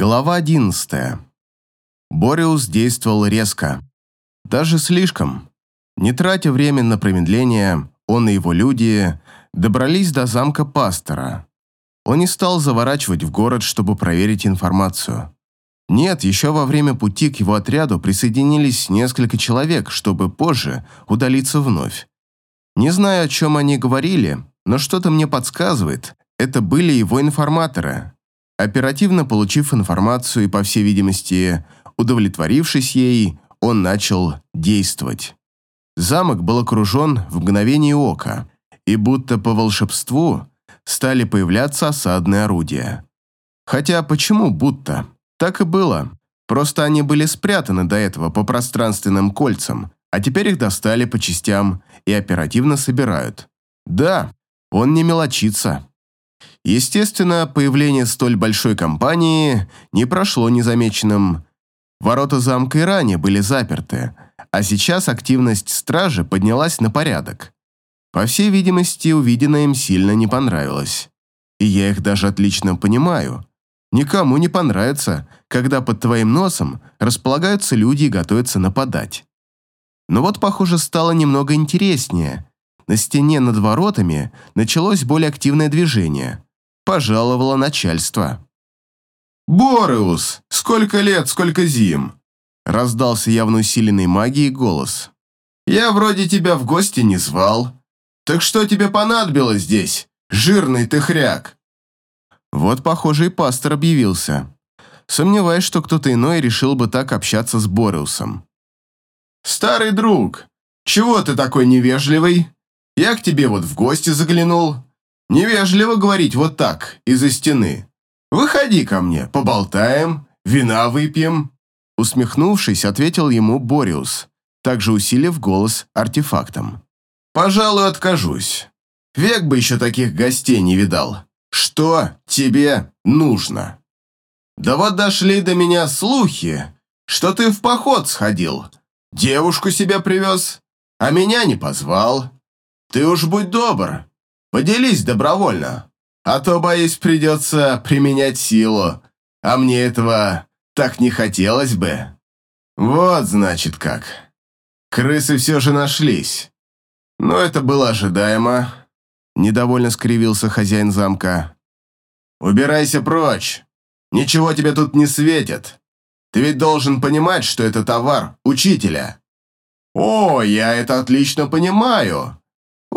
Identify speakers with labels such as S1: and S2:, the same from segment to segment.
S1: Глава 11. Бориус действовал резко. Даже слишком. Не тратя время на промедление, он и его люди добрались до замка пастора. Он не стал заворачивать в город, чтобы проверить информацию. Нет, еще во время пути к его отряду присоединились несколько человек, чтобы позже удалиться вновь. Не знаю, о чем они говорили, но что-то мне подсказывает, это были его информаторы. Оперативно получив информацию и, по всей видимости, удовлетворившись ей, он начал действовать. Замок был окружен в мгновение ока, и будто по волшебству стали появляться осадные орудия. Хотя почему будто? Так и было. Просто они были спрятаны до этого по пространственным кольцам, а теперь их достали по частям и оперативно собирают. Да, он не мелочится. Естественно, появление столь большой компании не прошло незамеченным. Ворота замка и ранее были заперты, а сейчас активность стражи поднялась на порядок. По всей видимости, увиденное им сильно не понравилось. И я их даже отлично понимаю. Никому не понравится, когда под твоим носом располагаются люди и готовятся нападать. Но вот, похоже, стало немного интереснее. На стене над воротами началось более активное движение – пожаловало начальство.
S2: «Бореус! Сколько лет, сколько зим!» Раздался явно усиленный магией голос. «Я вроде тебя в гости не звал. Так что тебе понадобилось здесь, жирный ты хряк?»
S1: Вот, похоже, и пастор объявился. Сомневаюсь, что кто-то иной решил бы так общаться с Бореусом.
S2: «Старый друг, чего ты такой невежливый? Я к тебе вот в гости заглянул, Невежливо говорить вот так, из-за стены. Выходи ко мне, поболтаем, вина выпьем».
S1: Усмехнувшись, ответил ему Бориус, также усилив голос артефактом.
S2: «Пожалуй, откажусь. Век бы еще таких гостей не видал. Что тебе нужно?» «Да вот дошли до меня слухи, что ты в поход сходил, девушку себе привез, а меня не позвал. Ты уж будь добр, Поделись добровольно, а то, боюсь, придется применять силу, а мне этого так не хотелось бы. Вот, значит, как. Крысы все же нашлись. Но это было ожидаемо. Недовольно скривился хозяин замка. «Убирайся прочь. Ничего тебе тут не светит. Ты ведь должен понимать, что это товар учителя». «О, я это отлично понимаю.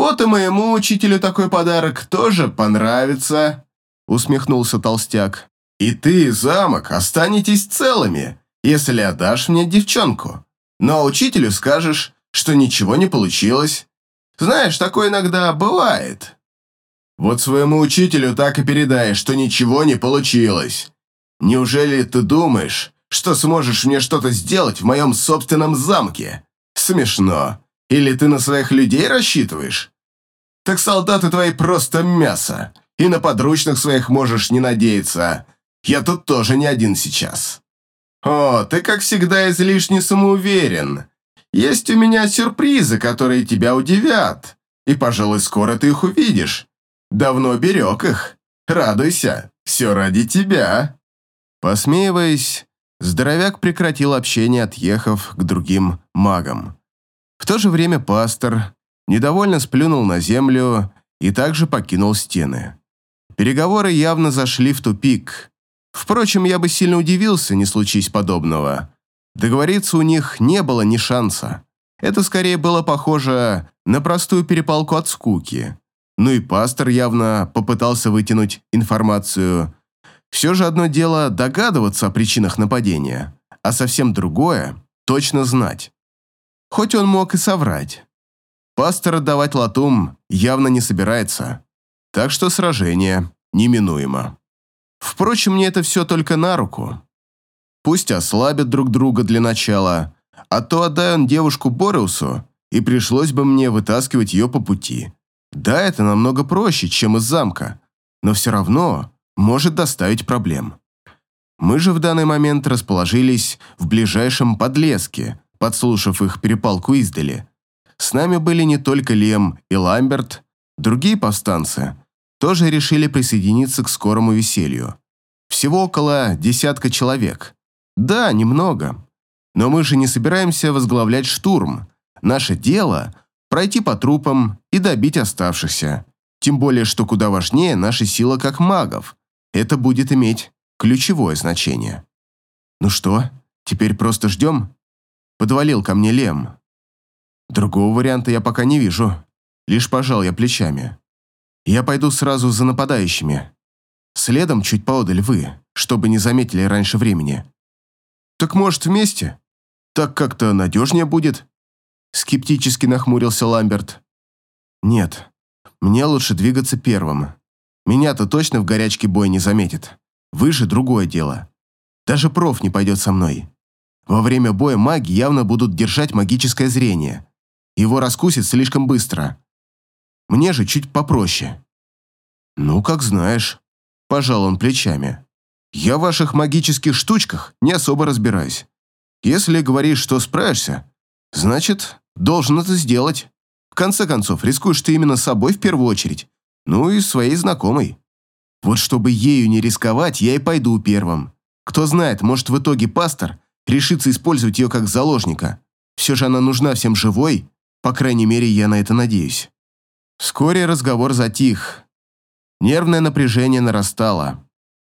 S2: «Вот и моему учителю такой подарок тоже понравится», — усмехнулся толстяк. «И ты, и замок, останетесь целыми, если отдашь мне девчонку. Но учителю скажешь, что ничего не получилось. Знаешь, такое иногда бывает». «Вот своему учителю так и передай, что ничего не получилось. Неужели ты думаешь, что сможешь мне что-то сделать в моем собственном замке? Смешно. Или ты на своих людей рассчитываешь? Так солдаты твои просто мясо, и на подручных своих можешь не надеяться. Я тут тоже не один сейчас. О, ты, как всегда, излишне самоуверен. Есть у меня сюрпризы, которые тебя удивят, и, пожалуй, скоро ты их увидишь. Давно берег их. Радуйся, все ради тебя».
S1: Посмеиваясь, здоровяк прекратил общение, отъехав к другим магам. В то же время пастор недовольно сплюнул на землю и также покинул стены. Переговоры явно зашли в тупик. Впрочем, я бы сильно удивился, не случись подобного. Договориться у них не было ни шанса. Это скорее было похоже на простую перепалку от скуки. Ну и пастор явно попытался вытянуть информацию. Все же одно дело догадываться о причинах нападения, а совсем другое – точно знать. Хоть он мог и соврать. Пастор отдавать латум явно не собирается, так что сражение неминуемо. Впрочем, мне это все только на руку. Пусть ослабят друг друга для начала, а то отдай он девушку Бореусу, и пришлось бы мне вытаскивать ее по пути. Да, это намного проще, чем из замка, но все равно может доставить проблем. Мы же в данный момент расположились в ближайшем подлеске, подслушав их перепалку издали. С нами были не только Лем и Ламберт, другие повстанцы тоже решили присоединиться к скорому веселью. Все Всего около десятка человек. Да, немного. Но мы же не собираемся возглавлять штурм. Наше дело – пройти по трупам и добить оставшихся. Тем более, что куда важнее наша сила как магов. Это будет иметь ключевое значение. Ну что, теперь просто ждем? Подвалил ко мне Лем. Другого варианта я пока не вижу. Лишь пожал я плечами. Я пойду сразу за нападающими. Следом чуть поодаль вы, чтобы не заметили раньше времени. Так может вместе? Так как-то надежнее будет? Скептически нахмурился Ламберт. Нет, мне лучше двигаться первым. Меня-то точно в горячке бой не заметит. Вы же другое дело. Даже проф не пойдет со мной. Во время боя маги явно будут держать магическое зрение. Его раскусит слишком быстро. Мне же чуть попроще. Ну, как знаешь. Пожал он плечами. Я в ваших магических штучках не особо разбираюсь. Если говоришь, что справишься, значит, должен это сделать. В конце концов, рискуешь ты именно собой в первую очередь. Ну и своей знакомой. Вот чтобы ею не рисковать, я и пойду первым. Кто знает, может в итоге пастор решится использовать ее как заложника. Все же она нужна всем живой, по крайней мере, я на это надеюсь. Вскоре разговор затих. Нервное напряжение нарастало.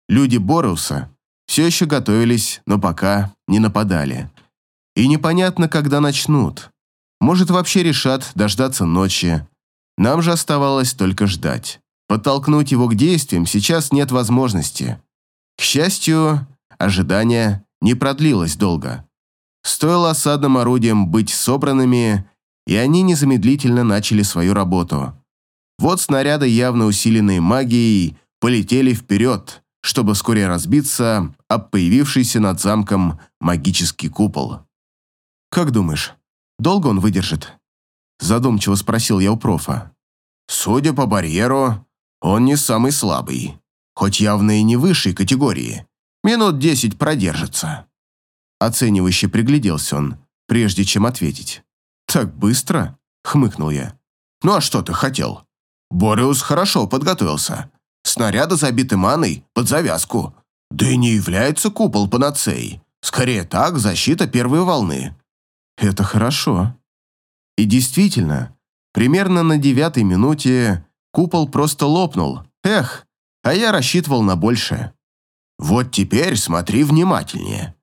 S1: Люди Боруса все еще готовились, но пока не нападали. И непонятно, когда начнут. Может, вообще решат дождаться ночи. Нам же оставалось только ждать. Подтолкнуть его к действиям сейчас нет возможности. К счастью, ожидание не продлилось долго. Стоило осадным орудиям быть собранными, и они незамедлительно начали свою работу. Вот снаряды, явно усиленные магией, полетели вперед, чтобы вскоре разбиться об появившийся над замком магический купол. «Как думаешь, долго он выдержит?» Задумчиво спросил я у профа.
S2: «Судя по барьеру, он не самый слабый, хоть явно и не высшей категории. Минут десять продержится».
S1: Оценивающе пригляделся он, прежде чем ответить. «Так быстро?» — хмыкнул я.
S2: «Ну а что ты хотел? Бориус хорошо подготовился. Снаряды забиты маной под завязку. Да и не является купол панацеей. Скорее так, защита первой волны.
S1: Это хорошо. И действительно, примерно на девятой минуте купол просто лопнул. Эх, а я рассчитывал на большее.
S2: Вот теперь смотри внимательнее.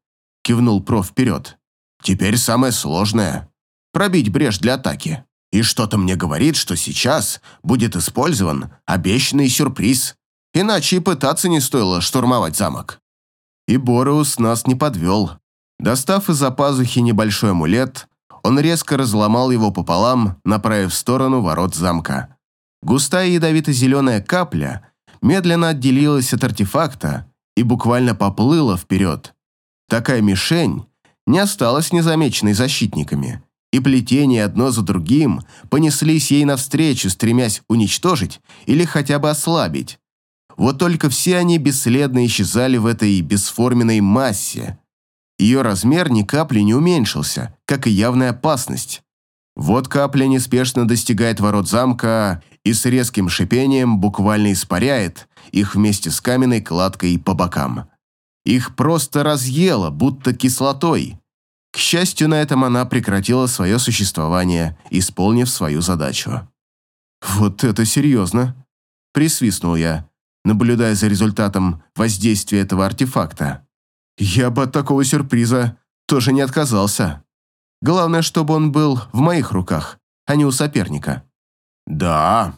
S2: Кивнул проф вперед. Теперь самое сложное. Пробить брешь для атаки. И что-то мне говорит, что сейчас будет использован обещанный сюрприз. Иначе и пытаться не стоило штурмовать замок.
S1: И Бореус нас не подвел. Достав из-за пазухи небольшой амулет, он резко разломал его пополам, направив в сторону ворот замка. Густая ядовито-зеленая капля медленно отделилась от артефакта и буквально поплыла вперед. Такая мишень не осталась незамеченной защитниками и плетения одно за другим понеслись ей навстречу, стремясь уничтожить или хотя бы ослабить. Вот только все они бесследно исчезали в этой бесформенной массе. Ее размер ни капли не уменьшился, как и явная опасность. Вот капля неспешно достигает ворот замка и с резким шипением буквально испаряет их вместе с каменной кладкой по бокам. Их просто разъело, будто кислотой. К счастью, на этом она прекратила свое существование, исполнив свою задачу. «Вот это серьезно!» – присвистнул я, наблюдая за результатом воздействия этого артефакта. «Я бы от такого сюрприза тоже не отказался. Главное, чтобы он был в моих руках, а не у соперника».
S2: «Да,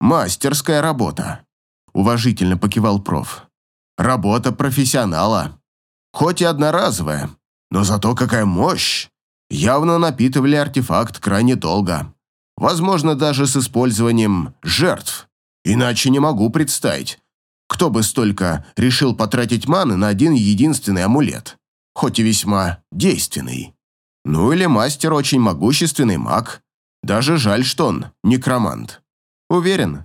S2: мастерская работа», – уважительно покивал проф. «Работа профессионала. Хоть и одноразовая, но зато какая мощь! Явно напитывали артефакт крайне долго. Возможно, даже с использованием жертв. Иначе не могу представить, кто бы столько решил потратить маны на один единственный амулет, хоть и весьма действенный. Ну или мастер очень могущественный маг. Даже жаль, что он некромант.
S1: Уверен.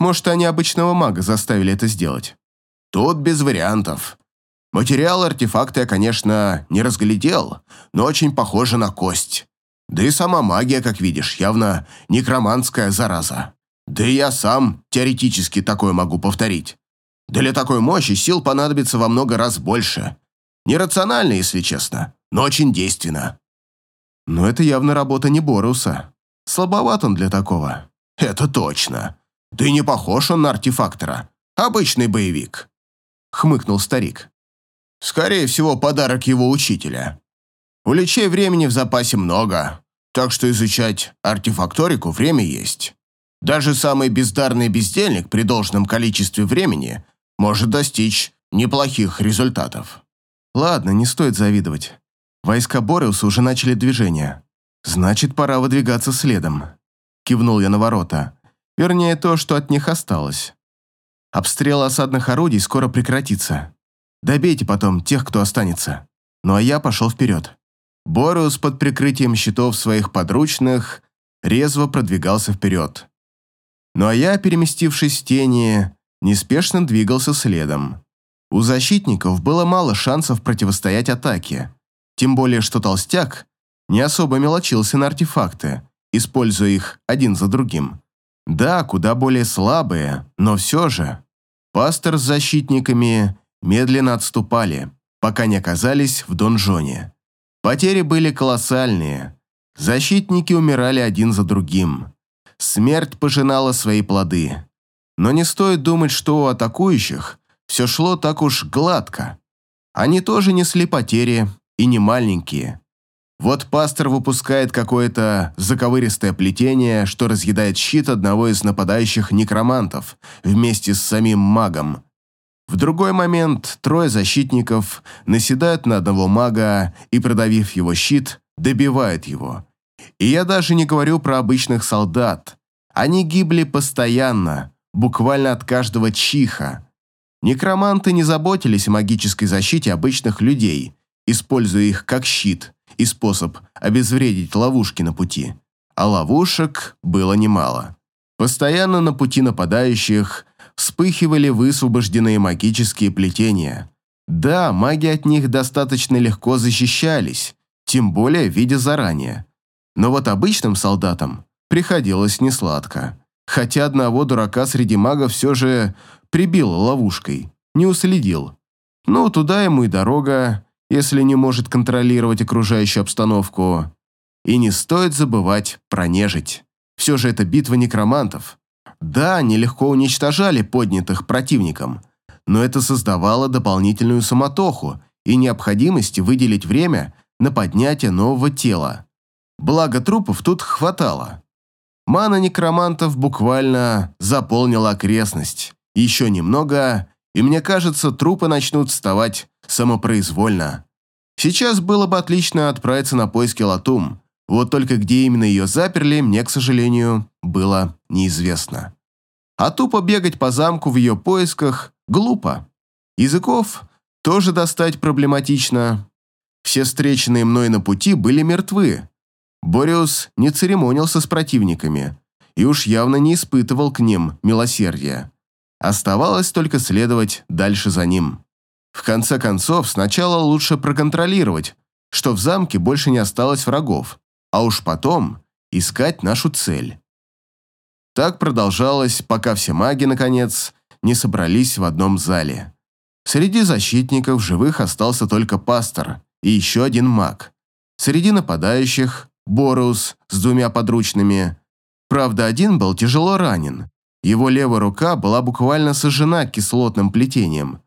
S1: Может, они обычного мага заставили это сделать.
S2: Тут без вариантов. Материал артефакта я, конечно, не разглядел, но очень похоже на кость. Да и сама магия, как видишь, явно некроманская зараза. Да и я сам теоретически такое могу повторить. Для такой мощи сил понадобится во много раз больше. Нерационально, если честно, но очень действенно.
S1: Но это явно работа не Боруса. Слабоват он для такого.
S2: Это точно. Ты не похож он на артефактора. Обычный боевик. Хмыкнул старик. Скорее всего, подарок его учителя. У лечей времени в запасе много, так что изучать артефакторику время есть. Даже самый бездарный бездельник при должном количестве времени может достичь неплохих результатов.
S1: Ладно, не стоит завидовать. Войска Бориуса уже начали движение. Значит, пора выдвигаться следом. Кивнул я на ворота. Вернее, то, что от них осталось. Обстрел осадных орудий скоро прекратится. Добейте потом тех, кто останется. Ну а я пошел вперед. Бориус под прикрытием щитов своих подручных резво продвигался вперед. Ну а я, переместившись в тени, неспешно двигался следом. У защитников было мало шансов противостоять атаке, тем более что толстяк не особо мелочился на артефакты, используя их один за другим. Да, куда более слабые, но все же. Пастор с защитниками медленно отступали, пока не оказались в донжоне. Потери были колоссальные. Защитники умирали один за другим. Смерть пожинала свои плоды. Но не стоит думать, что у атакующих все шло так уж гладко. Они тоже несли потери, и не маленькие. Вот пастор выпускает какое-то заковыристое плетение, что разъедает щит одного из нападающих некромантов вместе с самим магом. В другой момент трое защитников наседают на одного мага и, продавив его щит, добивают его. И я даже не говорю про обычных солдат. Они гибли постоянно, буквально от каждого чиха. Некроманты не заботились о магической защите обычных людей, используя их как щит и способ обезвредить ловушки на пути. А ловушек было немало. Постоянно на пути нападающих вспыхивали высвобожденные магические плетения. Да, маги от них достаточно легко защищались, тем более видя заранее. Но вот обычным солдатам приходилось несладко. Хотя одного дурака среди магов все же прибил ловушкой, не уследил. Ну, туда ему и дорога, если не может контролировать окружающую обстановку. И не стоит забывать про нежить. Все же это битва некромантов. Да, они легко уничтожали поднятых противником, но это создавало дополнительную самотоху и необходимость выделить время на поднятие нового тела. Благо трупов тут хватало. Мана некромантов буквально заполнила окрестность. Еще немного, и мне кажется, трупы начнут вставать самопроизвольно. Сейчас было бы отлично отправиться на поиски Латум, вот только где именно ее заперли, мне, к сожалению, было неизвестно. А тупо бегать по замку в ее поисках глупо. Языков тоже достать проблематично. Все встреченные мной на пути были мертвы. Бориус не церемонился с противниками и уж явно не испытывал к ним милосердия. Оставалось только следовать дальше за ним. В конце концов, сначала лучше проконтролировать, что в замке больше не осталось врагов, а уж потом искать нашу цель. Так продолжалось, пока все маги, наконец, не собрались в одном зале. Среди защитников живых остался только пастор и еще один маг. Среди нападающих – Борус с двумя подручными. Правда, один был тяжело ранен. Его левая рука была буквально сожжена кислотным плетением.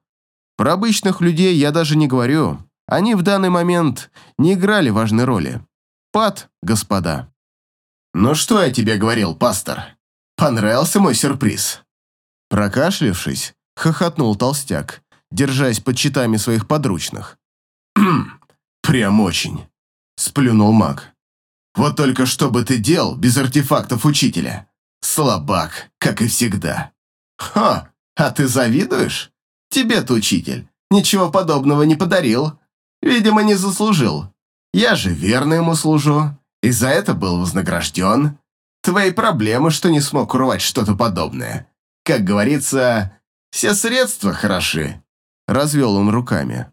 S1: Про обычных людей я даже не говорю. Они в данный момент не играли важной роли. Пад, господа.
S2: «Ну что я тебе говорил, пастор? Понравился мой сюрприз?»
S1: Прокашлявшись, хохотнул толстяк, держась под щитами своих подручных.
S2: «Прям очень», — сплюнул маг. «Вот только что бы ты делал без артефактов учителя? Слабак, как и всегда». «Ха, а ты завидуешь? Тебе-то, учитель, ничего подобного не подарил. Видимо, не заслужил. Я же верно ему служу, и за это был вознагражден. Твои проблемы, что не смог урвать что-то подобное. Как говорится, все средства хороши. Развел он руками.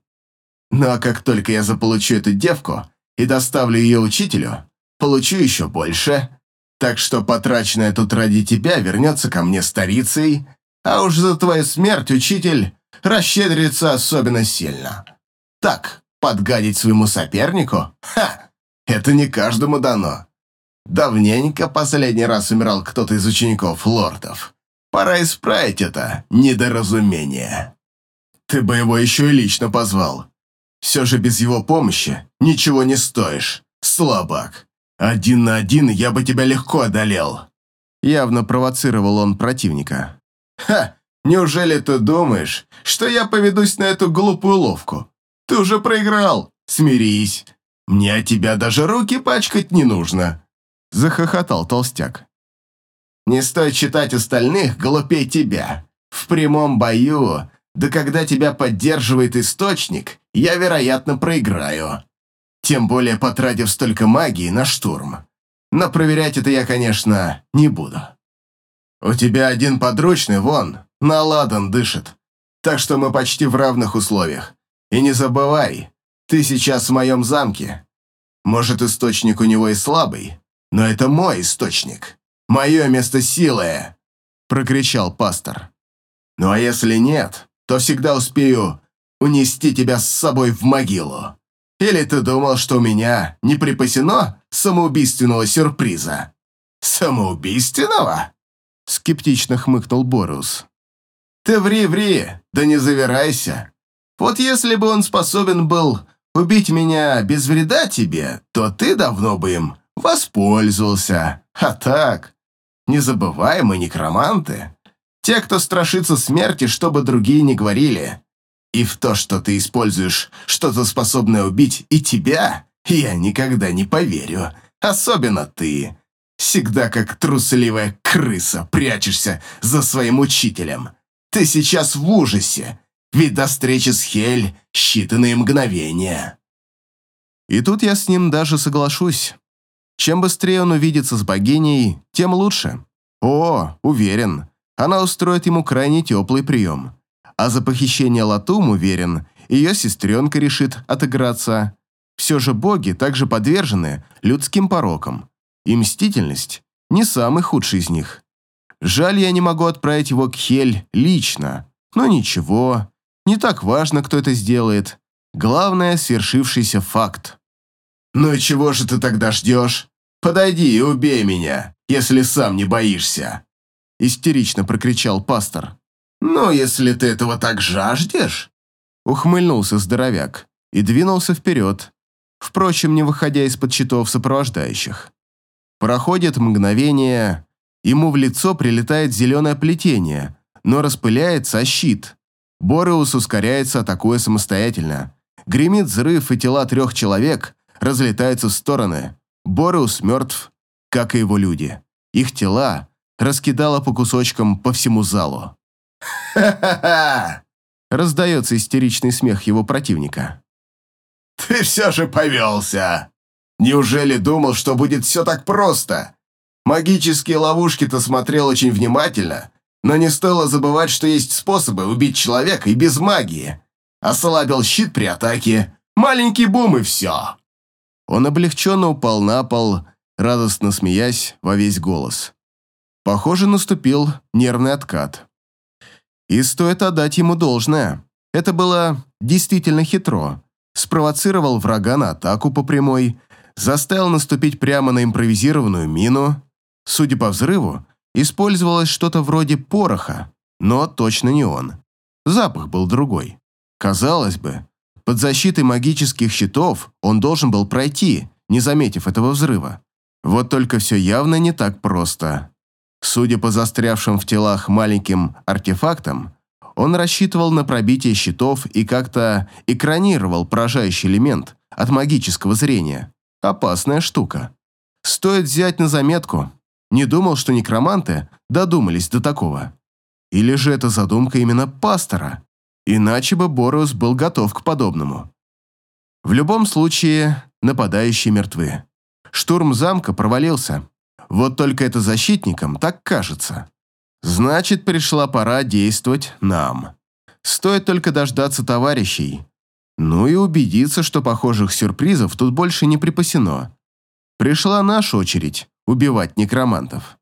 S2: Ну а как только я заполучу эту девку и доставлю ее учителю, получу еще больше. Так что потраченное тут ради тебя вернется ко мне старицей, А уж за твою смерть учитель расщедрится особенно сильно. Так, подгадить своему сопернику? Ха! Это не каждому дано. Давненько последний раз умирал кто-то из учеников лордов. Пора исправить это недоразумение. Ты бы его еще и лично позвал. Все же без его помощи ничего не стоишь, слабак. Один на один я бы тебя легко одолел.
S1: Явно провоцировал он противника.
S2: Ха! Неужели ты думаешь, что я поведусь на эту глупую ловку? Ты уже проиграл. Смирись. Мне от тебя даже руки пачкать не нужно. Захохотал толстяк. Не стоит считать остальных глупей тебя. В прямом бою, да когда тебя поддерживает источник, я, вероятно, проиграю. Тем более потратив столько магии на штурм. Но проверять это я, конечно, не буду. У тебя один подручный, вон, на ладан дышит. Так что мы почти в равных условиях. И не забывай, ты сейчас в моем замке. Может, источник у него и слабый, но это мой источник. Мое место силы!» – прокричал пастор. «Ну а если нет, то всегда успею унести тебя с собой в могилу. Или ты думал, что у меня не припасено самоубийственного сюрприза?» «Самоубийственного?» – скептично хмыкнул Борус. «Ты ври-ври, да не завирайся. Вот если бы он способен был убить меня без вреда тебе, то ты давно бы им воспользовался. А так, не забывай, мы некроманты. Те, кто страшится смерти, чтобы другие не говорили. И в то, что ты используешь что-то способное убить и тебя, я никогда не поверю. Особенно ты. Всегда как трусливая крыса прячешься за своим учителем. Ты сейчас в ужасе, ведь до встречи с Хель считанные мгновения.
S1: И тут я с ним даже соглашусь. Чем быстрее он увидится с богиней, тем лучше. О, уверен, она устроит ему крайне теплый прием. А за похищение Латум, уверен, ее сестренка решит отыграться. Все же боги также подвержены людским порокам. И мстительность – не самый худший из них. Жаль, я не могу отправить его к Хель лично. Но ничего, не так важно, кто это сделает. Главное – свершившийся факт.
S2: «Ну и чего же ты тогда ждешь? Подойди и убей меня, если сам не боишься!»
S1: Истерично прокричал пастор.
S2: «Ну, если ты этого так жаждешь?»
S1: Ухмыльнулся здоровяк и двинулся вперед, впрочем, не выходя из-под щитов сопровождающих. Проходит мгновение, ему в лицо прилетает зеленое плетение, но распыляется щит. Бореус ускоряется, атакуя самостоятельно. Гремит взрыв, и тела трех человек разлетаются в стороны. Бореус мертв, как и его люди. Их тела раскидало по кусочкам по всему залу.
S2: «Ха-ха-ха!»
S1: Раздается истеричный смех его противника.
S2: «Ты все же повелся! Неужели думал, что будет все так просто? Магические ловушки-то смотрел очень внимательно, но не стоило забывать, что есть способы убить человека и без магии. Ослабил щит при атаке, маленький бум и все!»
S1: Он облегченно упал на пол, радостно смеясь во весь голос. Похоже, наступил нервный откат. И стоит отдать ему должное. Это было действительно хитро. Спровоцировал врага на атаку по прямой, заставил наступить прямо на импровизированную мину. Судя по взрыву, использовалось что-то вроде пороха, но точно не он. Запах был другой. Казалось бы, под защитой магических щитов он должен был пройти, не заметив этого взрыва. Вот только все явно не так просто. Судя по застрявшим в телах маленьким артефактам, он рассчитывал на пробитие щитов и как-то экранировал поражающий элемент от магического зрения. Опасная штука. Стоит взять на заметку. Не думал, что некроманты додумались до такого. Или же это задумка именно пастора? Иначе бы Борус был готов к подобному. В любом случае, нападающие мертвы. Штурм замка провалился. Вот только это защитникам так кажется. Значит, пришла пора действовать нам. Стоит только дождаться товарищей. Ну и убедиться, что похожих сюрпризов тут больше не припасено. Пришла наша очередь убивать некромантов.